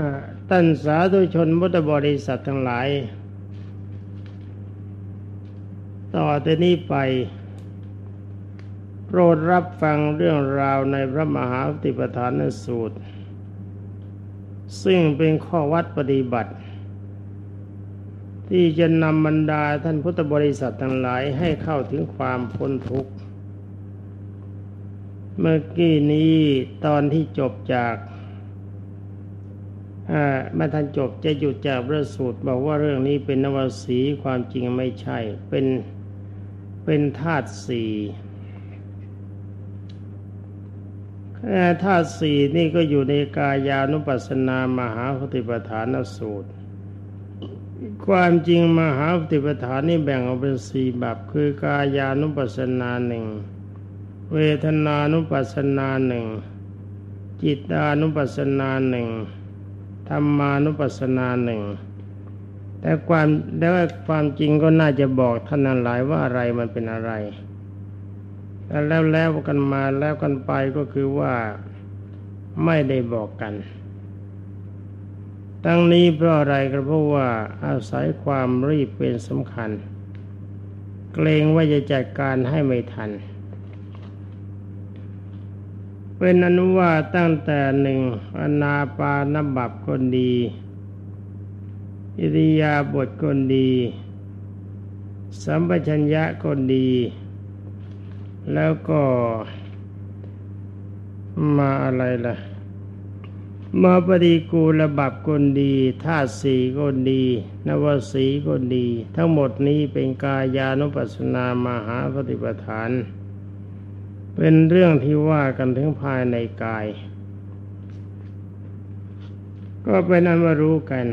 ่ท่านสาธุชนพุทธบริษัททั้งหลาย ต่อแต่นี้ไป โปรดรับฟังเรื่องราวในพระมหาปฏิปทานสูตร ซึ่งเป็นข้อวัดปฏิบัติ ที่จะนำบรรดาท่านพุทธบริษัททั้งหลายให้เข้าถึงความพ้นทุกข์ เมื่อกี้นี้ตอนที่จบจาก เมื่อท่านจบจะหยุดจากพระสูตรบอกว่าเรื่องนี้เป็นนวสีความจริงไม่ใช่ เป็นเป็นธาตุสี่ธาตุสี่นี่ก็อยู่ในกายานุปัสสนามหาปฏิปทานสูตร ความจริงมหาปฏิปทานนี่แบ่งออกเป็นสี่แบบคือกายานุปัสสนาหนึ่งเวทนานุปัสสนาหนึ่งจิตานุปัสสนาหนึ่ง ธรรมานุปัสสนาหนึ่งแต่ความแล้วความจริงก็น่าจะบอกท่านนั้นหลายว่าอะไรมันเป็นอะไร แล้วแล้วกันมาแล้วกันไปก็คือว่าไม่ได้บอกกัน ตั้งนี้เพราะอะไรก็เพราะว่าอาศัยความรีบเป็นสำคัญ เกรงว่าจะจัดการให้ไม่ทัน เป็นอนุว่าตั้งแต่หนึ่งอนาปานบับคนดี อิริยาบถคนดี สัมปชัญญะคนดี แล้วก็มาอะไรล่ะ มาปฏิกูลบับคนดีธาตุสีคนดี นวสีคนดี ทั้งหมดนี้เป็นกายานุปัสสนามหาปฏิปทาน เป็นเรื่องที่ว่ากันถึงภายในกาย ก็เป็นอันมารู้กัน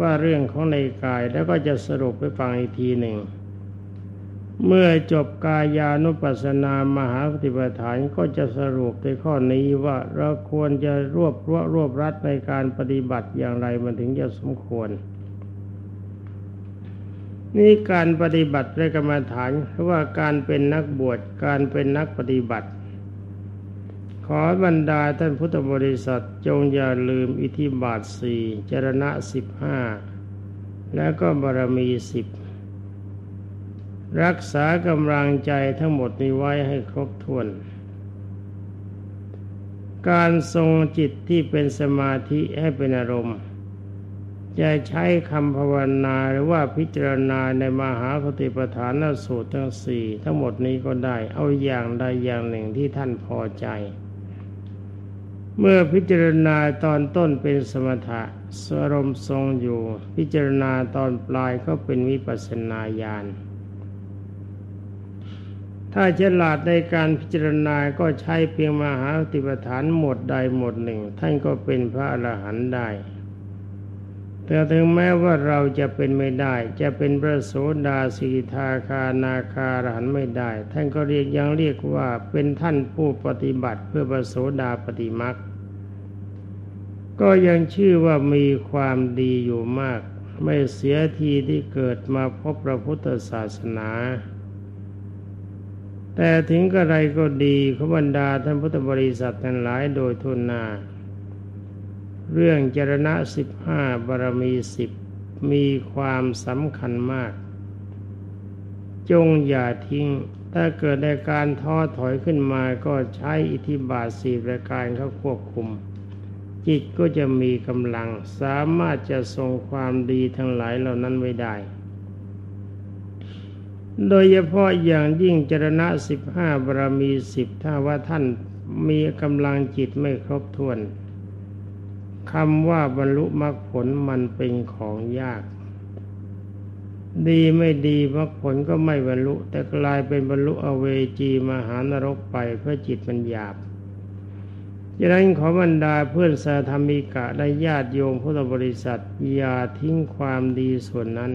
ว่าเรื่องของในกายแล้วก็จะสรุปไปฟังอีกทีหนึ่ง เมื่อจบกายานุปัสสนามหาปฏิปทานก็จะสรุปในข้อนี้ว่าเราควรจะรวบรวบรวบรัดในการปฏิบัติอย่างไรมันถึงจะสมควร นี่การปฏิบัติในกรรมฐานเพราะว่าการเป็นนักบวชการเป็นนักปฏิบัติ ขอบรรดาท่านพุทธบริษัทจงอย่าลืมอิทธิบาทสี่จรณะสิบห้าแล้วก็บารมีสิบรักษากำลังใจทั้งหมดนี้ไว้ให้ครบถ้วน การทรงจิตที่เป็นสมาธิให้เป็นอารมณ์ จะใช้คำภาวนาหรือว่าพิจารณาในมหาปฏิปทานสูตรทั้งสี่ทั้งหมดนี้ก็ได้ เอาอย่างใดอย่างหนึ่งที่ท่านพอใจ เมื่อพิจารณาตอนต้นเป็นสมถะสรมทรงอยู่ พิจารณาตอนปลายก็เป็นวิปัสนาญาณถ้าฉลาดในการพิจารณาก็ใช้เพียงมหาปฏิปทานหมดใดหมดหนึ่ง ท่านก็เป็นพระอรหันต์ได้ แต่ถึงแม้ว่าเราจะเป็นไม่ได้ จะเป็นพระโสดาสีทาคานาคาหันไม่ได้ ท่านก็เรียกยังเรียกว่าเป็นท่านผู้ปฏิบัติเพื่อพระโสดาปฏิมักก็ยังชื่อว่ามีความดีอยู่มาก ไม่เสียทีที่เกิดมาพบพระพุทธศาสนา แต่ถึงกระไรก็ดีขบรรดาท่านพุทธบริษัททั้งหลายโดยทุนนา เรื่องจรณะสิบห้าบารมีสิบมีความสำคัญมาก จงอย่าทิ้ง ถ้าเกิดในการท้อถอยขึ้นมาก็ใช้อิทธิบาทสี่ประการเขาควบคุม จิตก็จะมีกำลัง สามารถจะทรงความดีทั้งหลายเหล่านั้นไว้ได้ โดยเฉพาะอย่างยิ่งจรณะสิบห้าบารมีสิบถ้าว่าท่านมีกำลังจิตไม่ครบถ้วน คำว่าบรรลุมรรคผลมันเป็นของยาก ดีไม่ดีมรรคผลก็ไม่บรรลุ แต่กลายเป็นบรรลุอเวจีมหานรกไปเพื่อจิตมันหยาบดังนั้นขอบรรดาเพื่อนสาธรรมิกะและญาติโยมพุทธบริษัทอย่าทิ้งความดีส่วนนั้น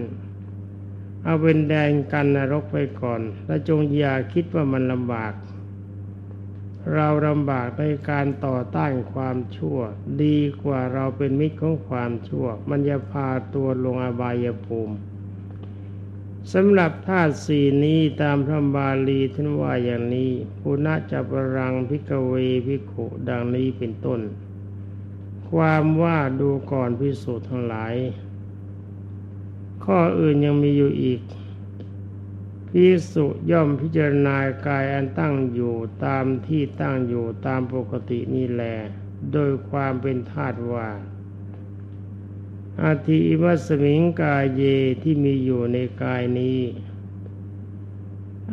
เอาเป็นแดนกันนรกไปก่อน และจงอย่าคิดว่ามันลำบาก เราลำบากในการต่อต้านความชั่ว ดีกว่าเราเป็นมิตรของความชั่ว มันจะพาตัวลงอบายภูมิสำหรับธาตุสี่นี้ตามพระบาลีท่านว่าอย่างนี้ปุณะจับรังพิกเวพิขุดังนี้เป็นต้น ความว่าดูก่อนพิสูจน์ทั้งหลาย ข้ออื่นยังมีอยู่อีก พิสุย่อมพิจารณากายอันตั้งอยู่ตามที่ตั้งอยู่ตามปกตินี่แลโดยความเป็นธาตุว่าอาทิวัสมิงกายเยที่มีอยู่ในกายนี้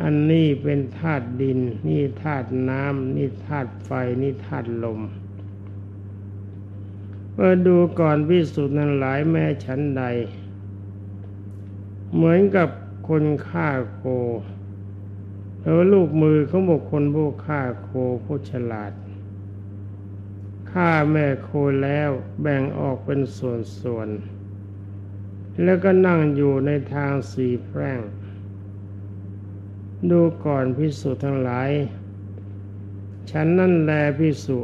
อันนี้เป็นธาตุดิน นี่ธาตุน้ำนี่ธาตุไฟนี่ธาตุลมเมื่อดูก่อนพิสุทธ์นั้นหลายแม่ฉันใด เหมือนกับ คนฆ่าโคแล้วลูกมือของบุคคลผู้ฆ่าโคผู้ฉลาดฆ่าแม่โคแล้วแบ่งออกเป็นส่วนๆ แล้วก็นั่งอยู่ในทางสี่แพร่ง ดูก่อนพิสุทั้งหลาย ฉันนั่นแลพิสุ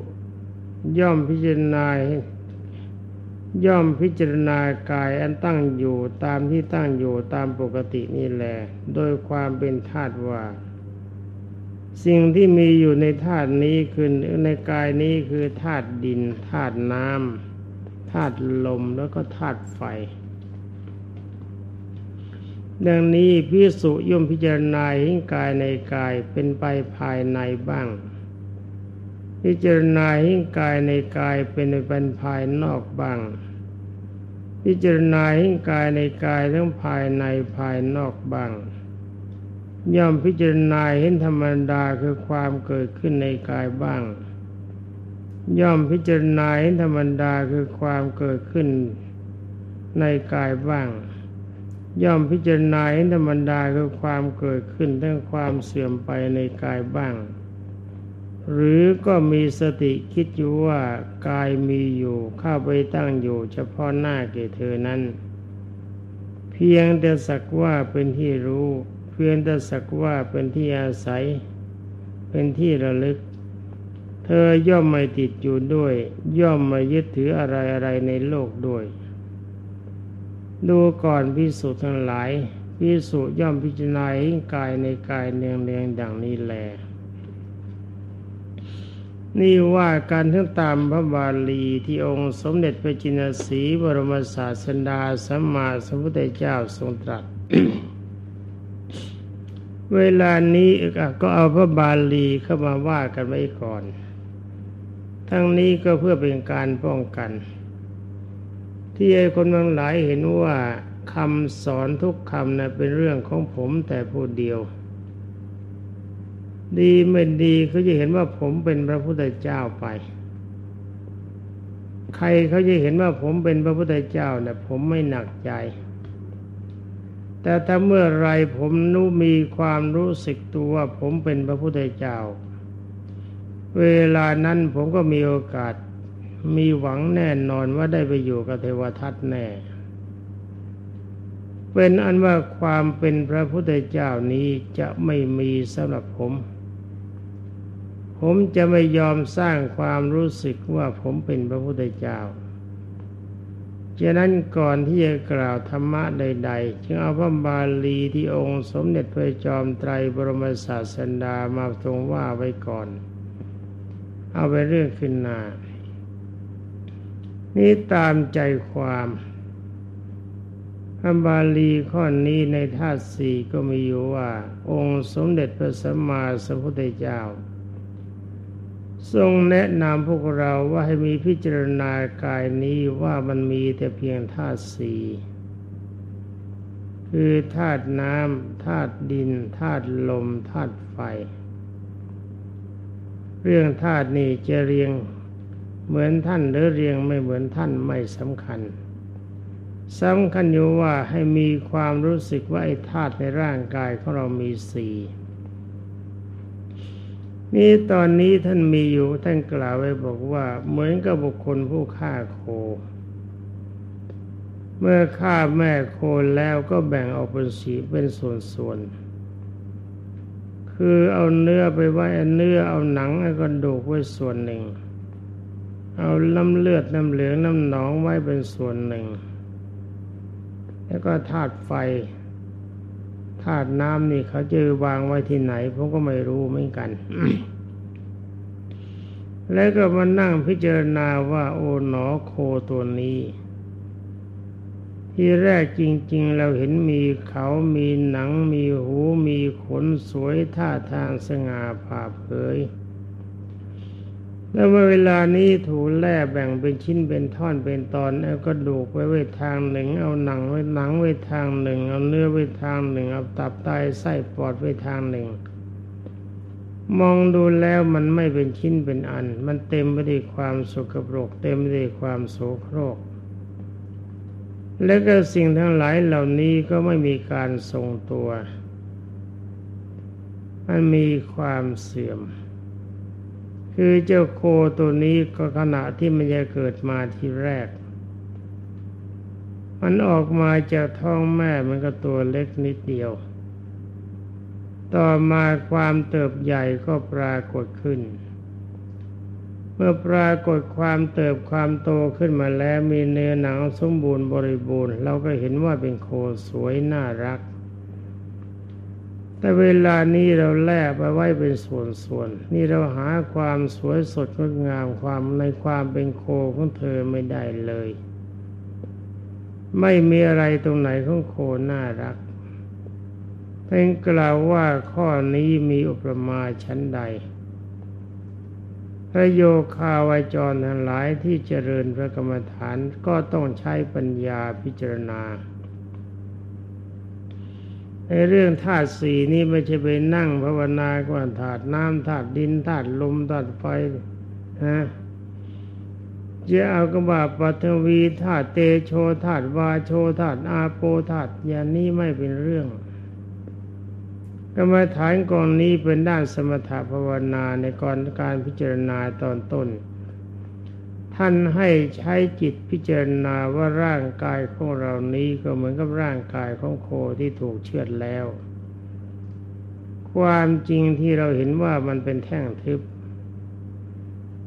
ย่อมพิจารณา ย่อมพิจารณากายอันตั้งอยู่ตามที่ตั้งอยู่ตามปกตินี่แหละโดยความเป็นธาตุว่า สิ่งที่มีอยู่ในธาตุนี้คือในกายนี้คือธาตุดินธาตุน้ำธาตุลมแล้วก็ธาตุไฟ ดังนี้พิสุย่อมพิจารณาเห็นกายในกายเป็นไปภายในบ้าง พิจารณาหิ้งกายในกายเป็นเป็นภายนอกบ้าง พิจารณาหิ้งกายในกายทั้งภายในภายนอกบ้าง ย่อมพิจารณาเห็นธรรมดาคือความเกิดขึ้นในกายบ้าง ย่อมพิจารณาเห็นธรรมดาคือความเกิดขึ้นในกายบ้าง ย่อมพิจารณาเห็นธรรมดาคือความเกิดขึ้นทั้งความเสื่อมไปในกายบ้าง หรือก็มีสติคิดอยู่ว่ากายมีอยู่เข้าไปตั้งอยู่เฉพาะหน้าแก่เธอนั้น เพียงแต่สักว่าเป็นที่รู้ เพียงแต่สักว่าเป็นที่อาศัย เป็นที่ระลึก เธอย่อมไม่ติดอยู่ด้วย ย่อมไม่ยึดถืออะไรอะไรในโลกด้วย ดูก่อนพิสุทั้งหลายพิสุย่อมพิจารณาให้กายในกายเนืองเนืองดังนี้แหละ นี่ว่าการทั้งตามพระบาลีที่องค์สมเด็จพระจินสีบรมศาสดาสัมมาสัมพุทธเจ้าทรงตรัส เวลานี้ก็เอาพระบาลีเข้ามาว่ากันไว้ก่อน ทั้งนี้ก็เพื่อเป็นการป้องกัน ที่ไอ้คนบางหลายเห็นว่าคำสอนทุกคำนะเป็นเรื่องของผมแต่ผู้เดียว ดีไม่ดีเขาจะเห็นว่าผมเป็นพระพุทธเจ้าไป ใครเขาจะเห็นว่าผมเป็นพระพุทธเจ้าเนี่ยผมไม่หนักใจ แต่ถ้าเมื่อไรผมนู้มีความรู้สึกตัวว่าผมเป็นพระพุทธเจ้า เวลานั้นผมก็มีโอกาสมีหวังแน่นอนว่าได้ไปอยู่กับเทวทัตแน่ เป็นอันว่าความเป็นพระพุทธเจ้านี้จะไม่มีสำหรับผม ผมจะไม่ยอมสร้างความรู้สึกว่าผมเป็นพระพุทธเจ้าฉะนั้นก่อนที่จะกล่าวธรรมะใด ๆ จึงเอาพระบาลีที่องค์สมเด็จพระจอมไตรบรมศาสดามาทรงว่าไว้ก่อน เอาไปเรื่องขึ้นหน้า นี่ตามใจความพระบาลีข้อนี้ในธาตุสี่ก็มีอยู่ว่า องค์สมเด็จพระสัมมาสัมพุทธเจ้า ทรงแนะนำพวกเราว่าให้มีพิจารณากายนี้ว่ามันมีแต่เพียงธาตุสี่คือธาตุน้ำธาตุดินธาตุลมธาตุไฟ เรื่องธาตุนี้จะเรียงเหมือนท่านหรือเรียงไม่เหมือนท่านไม่สำคัญสำคัญอยู่ว่าให้มีความรู้สึกว่าไอ้ธาตุในร่างกายของเรามีสี่ นี่ตอนนี้ท่านมีอยู่ท่านกล่าวไว้บอกว่าเหมือนกับบุคคลผู้ฆ่าโค เมื่อฆ่าแม่โคแล้วก็แบ่งออกเป็นสีเป็นส่วนๆคือเอาเนื้อไปไว้เนื้อเอาหนังเอากระดูกไว้ส่วนหนึ่ง เอาน้ำเลือดน้ำเหลืองน้ำหนองไว้เป็นส่วนหนึ่ง แล้วก็ธาตุไฟ ธาตุน้ำนี่เขาจะวางไว้ที่ไหนผมก็ไม่รู้เหมือนกัน แล้วก็มานั่งพิจารณาว่าโอ๋หนอโคตัวนี้ ที่แรกจริง ๆ เราเห็นมีเขามีหนังมีหูมีขนสวยท่าทางสง่าผ่าเผย แล้วเมื่อเวลานี้ถูแล่แบ่งเป็นชิ้นเป็นท่อนเป็นตอนเอากระดูกไว้ไว้ทางหนึ่ง เอาหนังไว้หนังไว้ทางหนึ่ง เอาเนื้อไว้ทางหนึ่ง เอาตับไตไส้ปอดไว้ทางหนึ่ง มองดูแล้วมันไม่เป็นชิ้นเป็นอัน มันเต็มไปด้วยความสกปรก เต็มไปด้วยความโสโครก และก็สิ่งทั้งหลายเหล่านี้ก็ไม่มีการทรงตัว มันมีความเสื่อม คือเจ้าโคตัวนี้ก็ขณะที่มันจะเกิดมาที่แรก มันออกมาจากท้องแม่มันก็ตัวเล็กนิดเดียว ต่อมาความเติบใหญ่ก็ปรากฏขึ้น เมื่อปรากฏความเติบความโตขึ้นมาแล้วมีเนื้อหนังสมบูรณ์บริบูรณ์ เราก็เห็นว่าเป็นโคสวยน่ารัก แต่เวลานี้เราแลกไปไว้เป็นส่วนๆ นี่เราหาความสวยสดงดงามความในความเป็นโคของเธอไม่ได้เลย ไม่มีอะไรตรงไหนของโคน่ารักเป็นกล่าวว่าข้อนี้มีอุปมาชั้นใด พระโยคาวาจรทั้งหลายที่เจริญพระกรรมฐานก็ต้องใช้ปัญญาพิจารณา ในเรื่องธาตุสี่นี้ไม่ใช่ไปนั่งภาวนาก่อนธาตุน้ำธาตุดินธาตุลมธาตุไฟนะจะเอากระบาปฐวีธาตุเตโชธาตุวาโชธาตุอาโปธาตุอย่างนี้ไม่เป็นเรื่อง กรรมฐานกองนี้เป็นด้านสมถภาวนาในก่อนการพิจารณาตอนต้น ท่านให้ใช้จิตพิจารณาว่าร่างกายของเรานี้ก็เหมือนกับร่างกายของโคที่ถูกเชือดแล้ว ความจริงที่เราเห็นว่ามันเป็นแท่งทึบ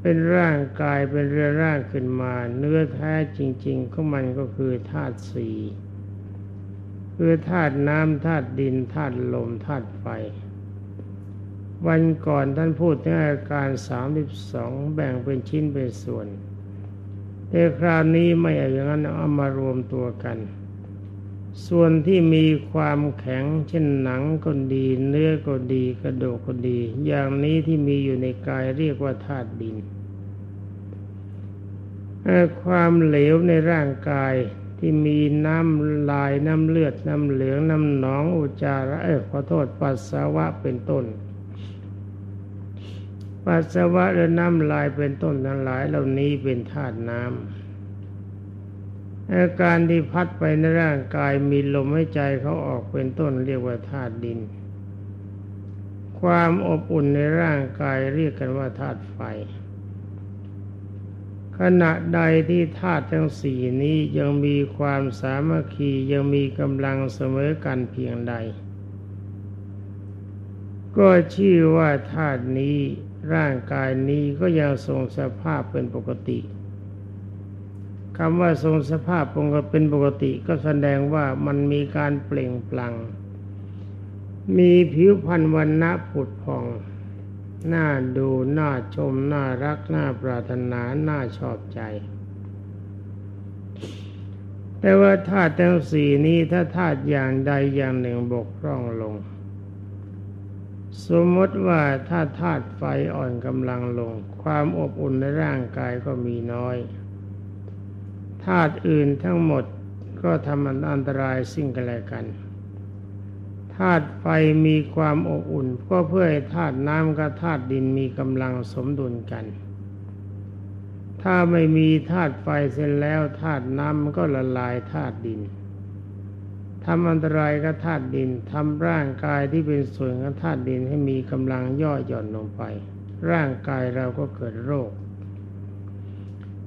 เป็นร่างกายเป็นเรือร่างขึ้นมา เนื้อแท้จริง ๆ ของมันก็คือธาตุสี่คือธาตุน้ำธาตุดินธาตุลมธาตุไฟวันก่อนท่านพูดถึงอาการสามสิบสองแบ่งเป็นชิ้นเป็นส่วน แต่คราวนี้ไม่อย่างนั้นเอามารวมตัวกัน ส่วนที่มีความแข็งเช่นหนังก็ดี เนื้อก็ดีกระดูกก็ดี อย่างนี้ที่มีอยู่ในกายเรียกว่าธาตุดินความเหลวในร่างกายที่มีน้ำลายน้ำเลือดน้ำเหลืองน้ำหนองอุจจาระเออขอโทษปัสสาวะเป็นต้น ปัสสาวะและน้ำลายเป็นต้นทั้งหลายเหล่านี้เป็นธาตุน้ำอาการที่พัดไปในร่างกายมีลมหายใจเขาออกเป็นต้นเรียกว่าธาตุดิน ความอบอุ่นในร่างกายเรียกกันว่าธาตุไฟ ขณะใดที่ธาตุทั้งสี่นี้ยังมีความสามัคคียังมีกำลังเสมอกันเพียงใด ก็ชื่อว่าธาตุนี้ ร่างกายนี้ก็ยังทรงสภาพเป็นปกติคำว่าทรงสภาพเป็นปกติก็แสดงว่ามันมีการเปล่งปลั่งมีผิวพรรณวันณะผุดผ่อง น่าดูน่าชม น่ารัก น่าปรารถนา น่าชอบใจ แต่ว่าธาตุทั้งสี่นี้ถ้าธาตุอย่างใดอย่างหนึ่งบกพร่องลง สมมติว่าถ้าธาตุไฟอ่อนกำลังลง ความอบอุ่นในร่างกายก็มีน้อยธาตุอื่นทั้งหมดก็ทำอันตรายสิ่งกันและกันธาตุไฟมีความอบอุ่นก็เพื่อให้ธาตุน้ำกับธาตุดินมีกำลังสมดุลกัน ถ้าไม่มีธาตุไฟเสร็จแล้วธาตุน้ำมันก็ละลายธาตุดิน ทำอันตรายกับธาตุดินทำร่างกายที่เป็นส่วนของธาตุดินให้มีกำลังย่อหย่อนลงไป ร่างกายเราก็เกิดโรค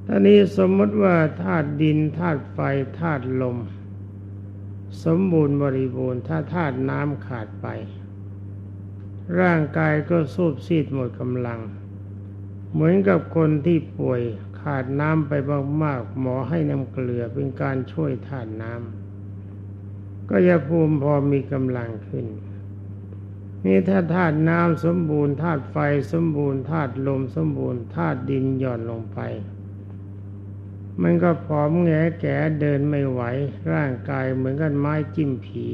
ตอนนี้สมมติว่าธาตุดินธาตุไฟธาตุลม สมบูรณ์บริบูรณ์ ถ้าธาตุน้ำขาดไป ร่างกายก็สูบซีดหมดกำลัง เหมือนกับคนที่ป่วยขาดน้ำไปมากๆหมอให้น้ำเกลือเป็นการช่วยธาตุน้ำ ก็ยาภูมิพอมีกำลังขึ้น นี่ถ้าธาตุน้ำสมบูรณ์ธาตุไฟสมบูรณ์ธาตุลมสมบูรณ์ธาตุดินหย่อนลงไป มันก็ผอมแงแก่เดินไม่ไหว ร่างกายเหมือนกันไม้จิ้มผี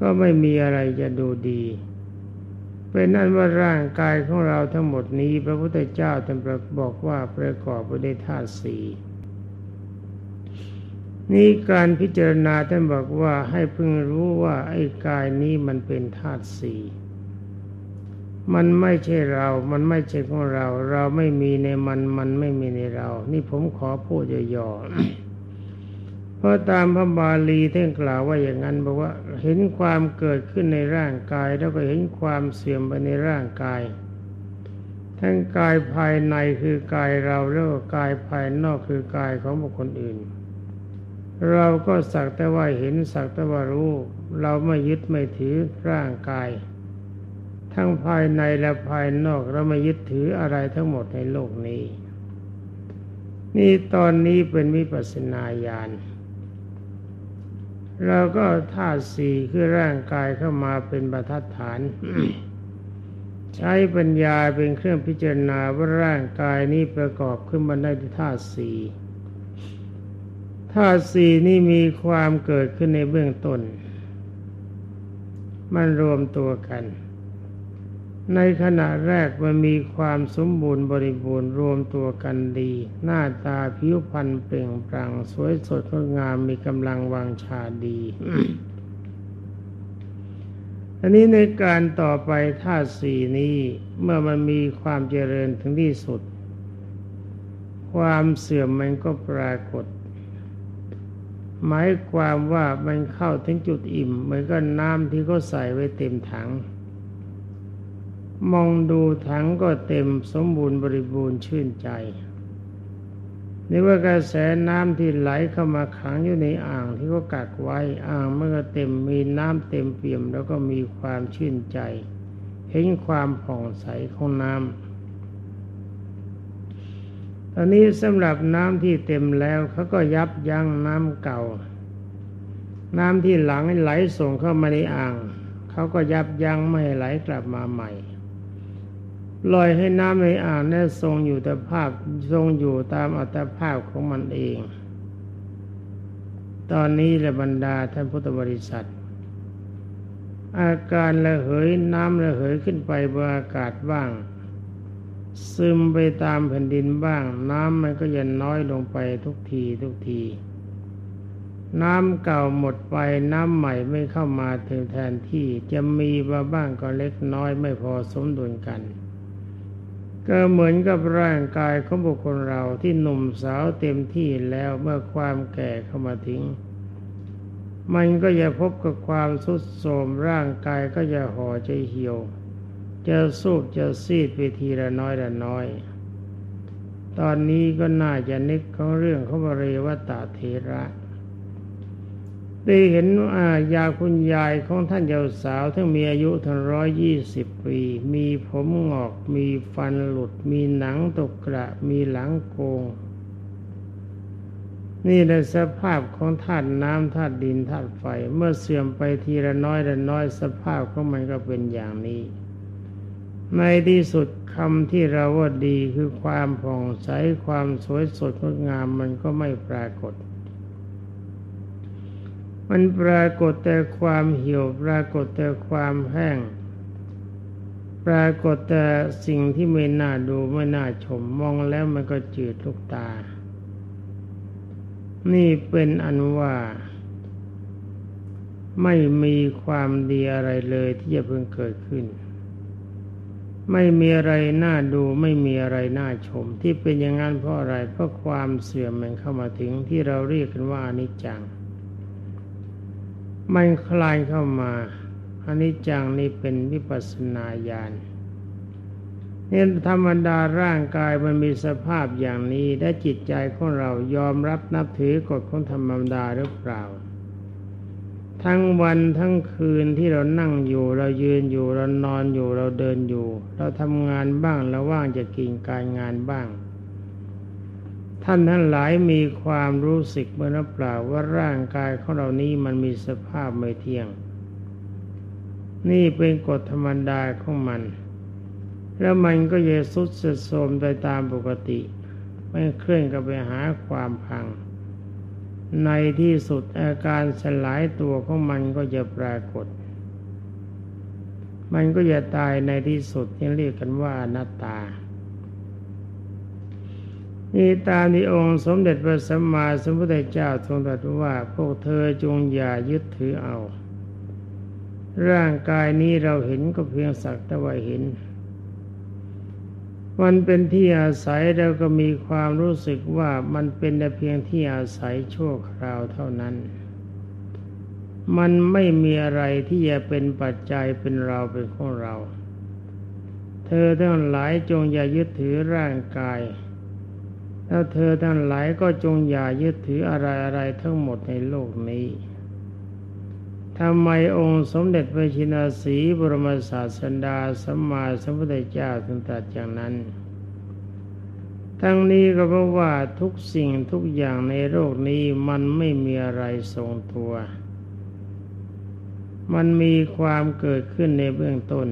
ก็ไม่มีอะไรจะดูดีเป็นนั้นว่าร่างกายของเราทั้งหมดนี้ พระพุทธเจ้าท่านบอกว่าประกอบไปด้วยธาตุสี่ นี่การพิจารณาท่านบอกว่าให้พึงรู้ว่าไอ้กายนี้มันเป็นธาตุสี่มันไม่ใช่เรา มันไม่ใช่ของเรา เราไม่มีในมัน มันไม่มีในเรา นี่ผมขอพูดย่อๆ เพราะตามพระบาลีท่านกล่าวว่าอย่างนั้นบอกว่าเห็นความเกิดขึ้นในร่างกาย แล้วก็เห็นความเสื่อมไปในร่างกาย ทั้งกายภายในคือกายเราแล้วก็กายภายนอกคือกายของบุคคลอื่น เราก็สักแต่ว่าเห็นสักแต่ว่ารู้ เราไม่ยึดไม่ถือร่างกาย ทั้งภายในและภายนอกเราไม่ยึดถืออะไรทั้งหมดในโลกนี้ นี่ตอนนี้เป็นวิปัสสนาญาณเราก็ธาตุสี่คือร่างกายเข้ามาเป็นบรรทัดฐาน ใช้ปัญญาเป็นเครื่องพิจารณาว่าร่างกายนี้ประกอบขึ้นมาได้ด้วยธาตุสี่ ธาตุสี่นี่มีความเกิดขึ้นในเบื้องต้น มันรวมตัวกัน ในขณะแรกมันมีความสมบูรณ์บริบูรณ์รวมตัวกันดี หน้าตาผิวพรรณเปล่งปลั่งสวยสดงดงามมีกำลังวังชาดีอันนี้ในการต่อไปธาตุสี่นี้เมื่อมันมีความเจริญถึงที่สุด ความเสื่อมมันก็ปรากฏ หมายความว่ามันเข้าถึงจุดอิ่ม เหมือนกับน้ำที่เขาใส่ไว้เต็มถัง มองดูถังก็เต็มสมบูรณ์บริบูรณ์ชื่นใจนี่ว่ากระแสน้ำที่ไหลเข้ามาขังอยู่ในอ่างที่เขากักไว้อ่างมันก็เต็มมีน้ำเต็มเปี่ยม แล้วก็มีความชื่นใจ เห็นความผ่องใสของน้ำ ตอนนี้สำหรับน้ำที่เต็มแล้วเขาก็ยับยั้งน้ำเก่า น้ำที่หลังไหลส่งเข้ามาในอ่างเขาก็ยับยั้งไม่ให้ไหลกลับมาใหม่ลอยให้น้ำในอ่างนั้นทรงอยู่แต่ภาพทรงอยู่ตามอัตภาพของมันเอง ตอนนี้ละบรรดาท่านพุทธบริษัท อาการระเหยน้ำระเหยขึ้นไปบนอากาศบ้าง ซึมไปตามแผ่นดินบ้าง น้ำมันก็จะน้อยลงไปทุกทีทุกที น้ำเก่าหมดไปน้ำใหม่ไม่เข้ามาถึงแทนที่จะมีมาบ้างก็เล็กน้อยไม่พอสมดุลกัน ก็เหมือนกับร่างกายของบุคคลเราที่หนุ่มสาวเต็มที่แล้วเมื่อความแก่เข้ามาทิ้งมันก็จะพบกับความสุดโทมร่างกายก็จะห่อใจเหี่ยว จะสูบจะซีดไปทีละน้อยละน้อย ตอนนี้ก็น่าจะนึกของเรื่องเขาบริวตาเทระได้เห็นอายาคุณยายของท่านเยาสาวทั้งมีอายุถึงร้อยยี่สิบปี มีผมงอก มีฟันหลุด มีหนังตกกระ มีหลังโกง นี่ในสภาพของธาตุน้ำธาตุดินธาตุไฟ เมื่อเสื่อมไปทีละน้อยละน้อยสภาพของมันก็เป็นอย่างนี้ ในที่สุดคำที่เราว่าดีคือความผ่องใสความสวยสดงดงามมันก็ไม่ปรากฏ มันปรากฏแต่ความเหี่ยวปรากฏแต่ความแห้ง ปรากฏแต่สิ่งที่ไม่น่าดูไม่น่าชมมองแล้วมันก็จืดลูกตา นี่เป็นอันว่าไม่มีความดีอะไรเลยที่จะเพิ่งเกิดขึ้น ไม่มีอะไรน่าดูไม่มีอะไรน่าชม ที่เป็นอย่างนั้นเพราะอะไรเพราะความเสื่อมมันเข้ามาถึงที่เราเรียกกันว่าอนิจจังมันคลายเข้ามาอนิจจังนี่เป็นวิปัสนาญาณเนี่ยธรรมดาร่างกายมันมีสภาพอย่างนี้และจิตใจของเรายอมรับนับถือกฎของธรรมดาหรือเปล่า ทั้งวันทั้งคืนที่เรานั่งอยู่ เรายืนอยู่เรานอนอยู่เราเดินอยู่ เราทำงานบ้างเราว่างจะกินการงานบ้าง ท่านทั้งหลายมีความรู้สึกเมื่อเปล่าว่าร่างกายของเรานี้มันมีสภาพไม่เที่ยง นี่เป็นกฎธรรมดาของมัน แล้วมันก็จะสุดโทรมไปตามปกติ ไม่เคลื่อนกับไปหาความพัง ในที่สุดอาการสลายตัวของมันก็จะปรากฏ มันก็จะตายในที่สุดที่เรียกกันว่าอนัตตานี่ตามที่องค์สมเด็จพระสัมมาสัมพุทธเจ้าทรงตรัสว่าพวกเธอจงอย่ายึดถือเอา ร่างกายนี้เราเห็นก็เพียงสักแต่ว่าเห็น มันเป็นที่อาศัยเราก็มีความรู้สึกว่ามันเป็นแต่เพียงที่อาศัยชั่วคราวเท่านั้น มันไม่มีอะไรที่จะเป็นปัจจัยเป็นเราเป็นของเรา เธอทั้งหลายจงอย่ายึดถือร่างกาย แล้วเธอทั้งหลายก็จงอย่ายึดถืออะไรอะไรทั้งหมดในโลกนี้ ทำไมองค์สมเด็จพระชินสีบรมศาสดาสัมมาสัมพุทธเจ้าถึงตรัสอย่างนั้น ทั้งนี้ก็เพราะว่าทุกสิ่งทุกอย่างในโลกนี้มันไม่มีอะไรทรงตัว มันมีความเกิดขึ้นในเบื้องต้น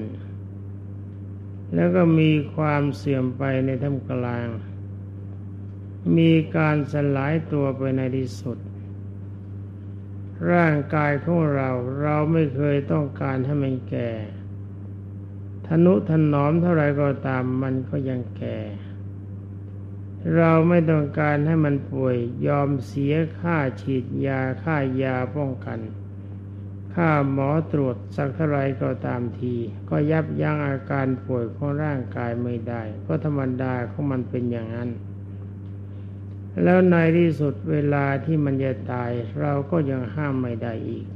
แล้วก็มีความเสื่อมไปในท่ามกลาง มีการสลายตัวไปในที่สุด ร่างกายของเราเราไม่เคยต้องการให้มันแก่ทนุถนอมเท่าไรก็ตามมันก็ยังแก่ เราไม่ต้องการให้มันป่วยยอมเสียค่าฉีดยาค่ายาป้องกัน ค่าหมอตรวจสักเท่าไรก็ตามที ก็ยับยั้งอาการป่วยของร่างกายไม่ได้ เพราะธรรมดาของมันเป็นอย่างนั้น แล้วในที่สุดเวลาที่มันจะตาย เราก็ยังห้ามไม่ได้อีก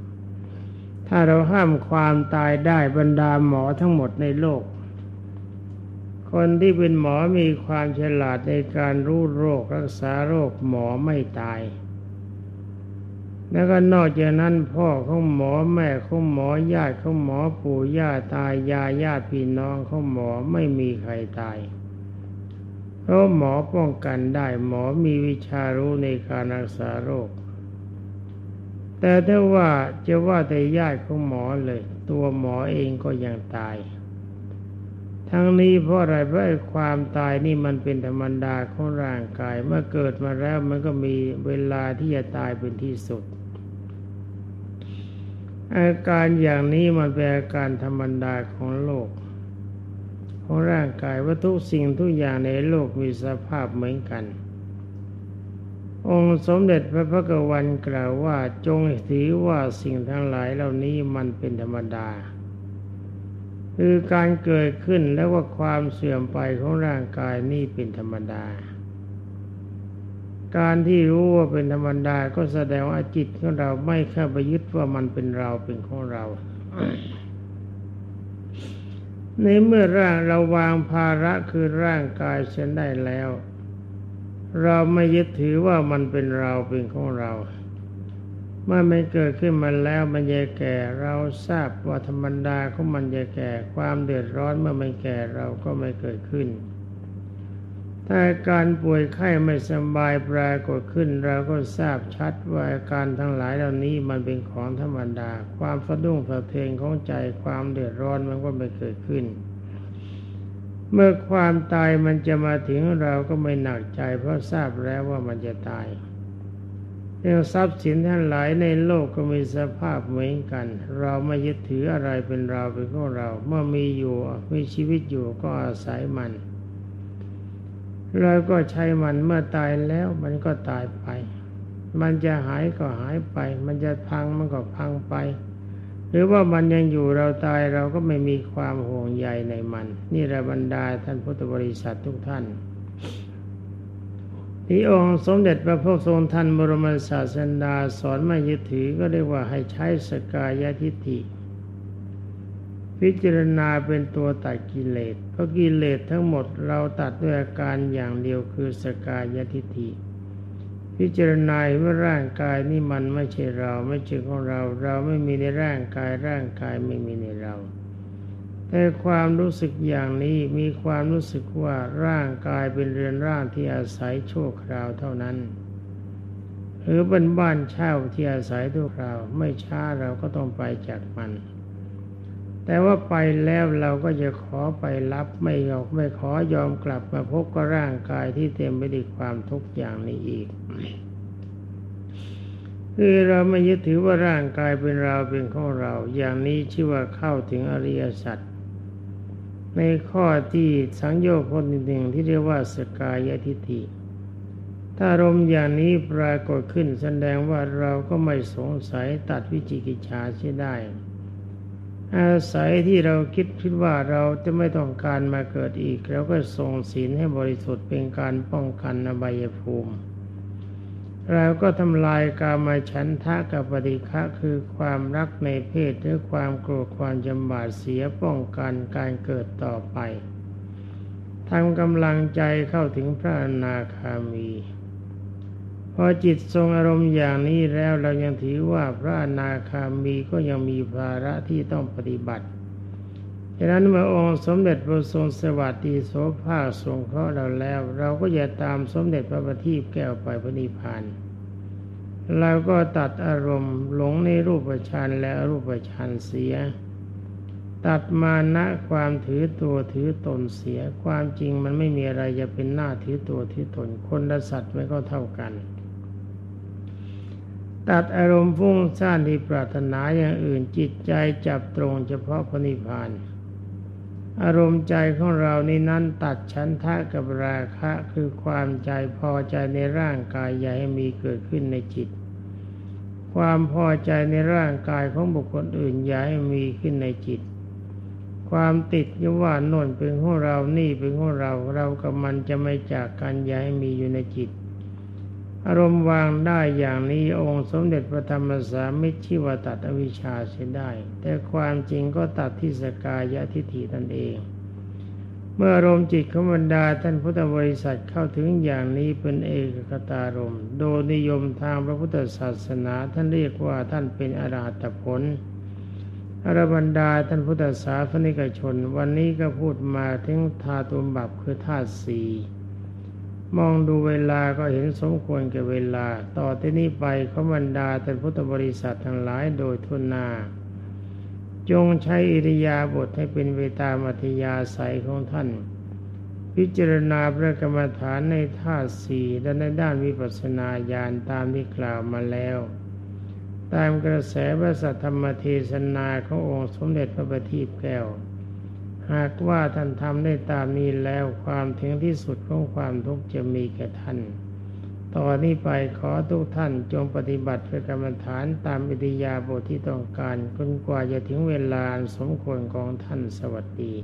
ถ้าเราห้ามความตายได้บรรดาหมอทั้งหมดในโลก คนที่เป็นหมอมีความฉลาดในการรู้โรครักษาโรคหมอไม่ตาย แล้วก็นอกจากนั้นพ่อของหมอแม่ของหมอญาติของหมอปู่ย่าตายยายญาติพี่น้องของหมอไม่มีใครตาย เพราะหมอป้องกันได้หมอมีวิชารู้ในการรักษาโรค แต่ถ้าว่าจะว่าแต่ญาติของหมอเลย ตัวหมอเองก็ยังตาย ทั้งนี้เพราะอะไรเพราะความตายนี่มันเป็นธรรมดาของร่างกาย เมื่อเกิดมาแล้วมันก็มีเวลาที่จะตายเป็นที่สุดอาการอย่างนี้มันเป็นอาการธรรมดาของโลก ของร่างกายว่าทุกสิ่งทุกอย่างในโลกมีสภาพเหมือนกัน องค์สมเด็จพระพุทธวันกล่าวว่าจงถือว่าสิ่งทั้งหลายเหล่านี้มันเป็นธรรมดา คือการเกิดขึ้นแล้วว่าความเสื่อมไปของร่างกายนี่เป็นธรรมดา การที่รู้ว่าเป็นธรรมดาก็แสดงว่าจิตของเราไม่เข้าไปยึดว่ามันเป็นเราเป็นของเรา ในเมื่อร่างเราวางภาระคือร่างกายฉันได้แล้ว เราไม่ยึดถือว่ามันเป็นเราเป็นของเรา เมื่อมันเกิดขึ้นมาแล้วมันจะแก่ เราทราบว่าธรรมดาของมันจะแก่ ความเดือดร้อนเมื่อมันแก่เราก็ไม่เกิดขึ้น ถ้าการป่วยไข้ไม่สบายปรากฏขึ้นเราก็ทราบชัดว่าอาการทั้งหลายเหล่านี้มันเป็นของธรรมดา ความสะดุ้งสะเทือนของใจความเดือดร้อนมันก็ไม่เกิดขึ้น เมื่อความตายมันจะมาถึงเราก็ไม่หนักใจ เพราะทราบแล้วว่ามันจะตายเรื่องทรัพย์สินทั้งหลายในโลกก็มีสภาพเหมือนกัน เราไม่ยึดถืออะไรเป็นเราเป็นของเรา เมื่อมีอยู่มีชีวิตอยู่ก็อาศัยมัน เราก็ใช้มันเมื่อตายแล้วมันก็ตายไป มันจะหายก็หายไป มันจะพังมันก็พังไป หรือว่ามันยังอยู่เราตายเราก็ไม่มีความห่วงใยในมัน นี่ระบรรดาท่านพุทธบริษัททุกท่านที่องค์สมเด็จพระพุทธทรงท่านบรมศาสดาสอนไม่ยึดถือก็เรียกว่าให้ใช้สกายทิฏฐิ พิจารณาเป็นตัวตัดกิเลส เพราะกิเลสทั้งหมดเราตัดด้วยอาการอย่างเดียวคือสกายทิฏฐิ พิจารณาว่าร่างกายนี่มันไม่ใช่เราไม่ใช่ของเรา เราไม่มีในร่างกายร่างกายไม่มีในเรา แต่ความรู้สึกอย่างนี้มีความรู้สึกว่าร่างกายเป็นเรือนร่างที่อาศัยชั่วคราวเท่านั้น หรือเป็นบ้านเช่าที่อาศัยทั่วคราว ไม่ช้าเราก็ต้องไปจากมัน แต่ว่าไปแล้วเราก็จะขอไปรับไม่ยอมไม่ขอยอมกลับมาพบกับร่างกายที่เต็มไปด้วยความทุกข์อย่างนี้อีก คือเราไม่ยึดถือว่าร่างกายเป็นเราเป็นของเรา อย่างนี้ชื่อว่าเข้าถึงอริยสัจในข้อที่สังโยชน์คนหนึ่งที่เรียกว่าสกายทิฏฐิถ้ารมอย่างนี้ปรากฏขึ้นแสดงว่าเราก็ไม่สงสัยตัดวิจิกิจฉาเสียได้ อาศัยที่เราคิดคิดว่าเราจะไม่ต้องการมาเกิดอีกเราก็ส่งศีลให้บริสุทธิ์เป็นการป้องกันอบายภูมิ เราก็ทำลายกามาฉันทะกับปฏิฆะคือความรักในเพศหรือความโกรธความจำบาดเสียป้องกันการเกิดต่อไปทำกำลังใจเข้าถึงพระอนาคามี พอจิตทรงอารมณ์อย่างนี้แล้วเรายังถือว่าพระอนาคามีก็ยังมีภาระที่ต้องปฏิบัติดังนั้นเมื่อองค์สมเด็จพระทรงสวัสดีโสภาคทรงเคราะห์เราแล้ว เราก็อย่าตามสมเด็จพระบัณฑิตแก้วไปพระนิพพานเราก็ตัดอารมณ์หลงในรูปฌานและรูปฌานเสีย ตัดมานะความถือตัวถือตนเสีย ความจริงมันไม่มีอะไรจะเป็นหน้าถือตัวถือตนคนและสัตว์ไม่ก็เท่ากัน ตัดอารมณ์ฟุ้งซ่านที่ปรารถนาอย่างอื่นจิตใจจับตรงเฉพาะพระนิพพานอารมณ์ใจของเรานี้นั้นตัดชั้นทะกับราคะคือความใจพอใจในร่างกายอย่าให้มีเกิดขึ้นในจิต ความพอใจในร่างกายของบุคคลอื่นอย่าให้มีขึ้นในจิต ความติดยว่าโน่นเป็นของเรานี่เป็นของเราเรากับมันจะไม่จากกันอย่าให้มีอยู่ในจิต อารมณ์วางได้อย่างนี้องค์สมเด็จพระธรรมสามิชื่อว่าตัดอวิชชาเสียได้ แต่ความจริงก็ตัดที่สกายะทิฏฐิตนเอง เมื่ออารมณ์จิตของบรรดาท่านพุทธบริษัทเข้าถึงอย่างนี้เป็นเอกคตารมโดยนิยมทางพระพุทธศาสนาท่านเรียกว่าท่านเป็นอรหัตผลอรบรรดาท่านพุทธศาสนิกชน วันนี้ก็พูดมาถึงธาตุมบับคือธาตุสี่ มองดูเวลาก็เห็นสมควรแก่เวลา ต่อที่นี้ไปขบรรดาท่านพุทธบริษัททั้งหลายโดยทุนนา จงใช้อิริยาบถให้เป็นเวตามัธยาศัยของท่าน พิจารณาพระกรรมฐานในท่าสี่และในด้านวิปัสสนาญาณตามที่กล่าวมาแล้ว ตามกระแสพระสัทธรรมเทศนาขององค์สมเด็จพระบัณฑิตแก้ว หากว่าท่านทำได้ตามนี้แล้วความถึงที่สุดของความทุกข์จะมีแก่ท่านต่อนนี้ไปขอทุกท่านจงปฏิบัติเพื่อกรรมฐานตามอิทิยาบทที่ต้องการจนกว่าจะถึงเวลาสมควรของท่านสวัสดี